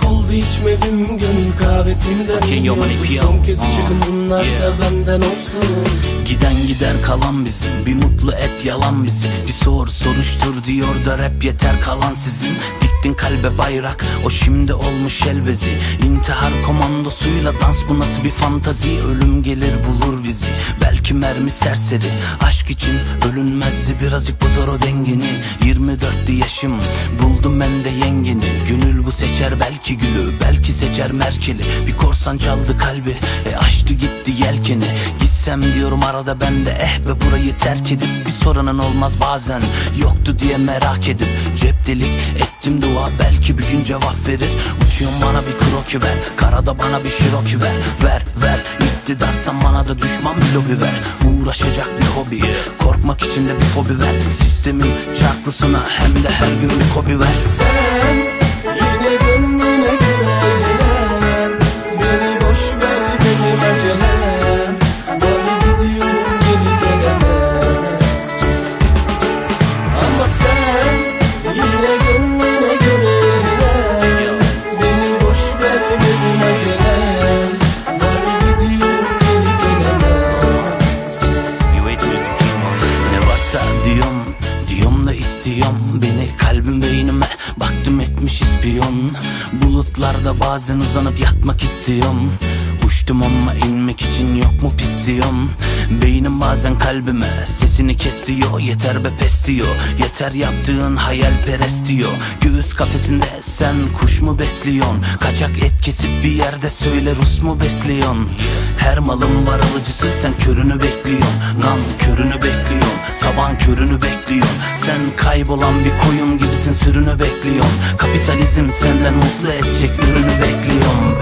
Çok oldu içmedim gönül kahvesinden P.O. Son kez çıkın bunlar da benden olsun. Giden gider kalan bizim Bir mutlu et yalan bizi Bir sor soruştur diyor da rap yeter kalan sizin. Diktin kalbe bayrak o şimdi olmuş elvezi. İntihar komandosuyla dans bu nasıl bir fantazi? Ölüm gelir mermi serseri. Aşk için ölünmezdi birazcık bozar o dengeni. 24'tü yaşım buldum ben de yengeni. Gönül bu seçer belki gülü Belki seçer Merkel'i. Bir korsan çaldı kalbi e açtı gitti yelkeni. Gitsem diyorum arada ben de eh be burayı terk edip. Bir soranın olmaz bazen yoktu diye merak edip. Cep delik ettim dua belki bir gün cevap verir. Uçuyorum bana bir kroki ver Karada bana bir şiroki ver. Ver ver iktidarsan bana da düşman bir lobi ver. Uğraşacak bir hobi. Korkmak için de bir fobi ver. Sistemin çarklısına hem de her gün bir kobi ver. Sen Diyorum Beni kalbim beynime Baktım etmiş ispiyon. Bulutlarda bazen uzanıp yatmak istiyorum Uçtum ama inmek için yok mu pisliyorum Beynim bazen kalbime sesini kes diyor Yeter be pes diyor. Yeter yaptığın hayalperest diyor. Göğüs kafesinde sen kuş mu besliyorsun? Kaçak et kesip bir yerde söyle Rus mu besliyorsun? Her malın var alıcısı sen körünü bekliyorsun. Nan körünü bekliyorsun. Sabahın körünü bekliyorsun. Sen kaybolan bir koyun gibisin sürünü bekliyorsun. Kapitalizm senden mutlu edecek ürünü bekliyor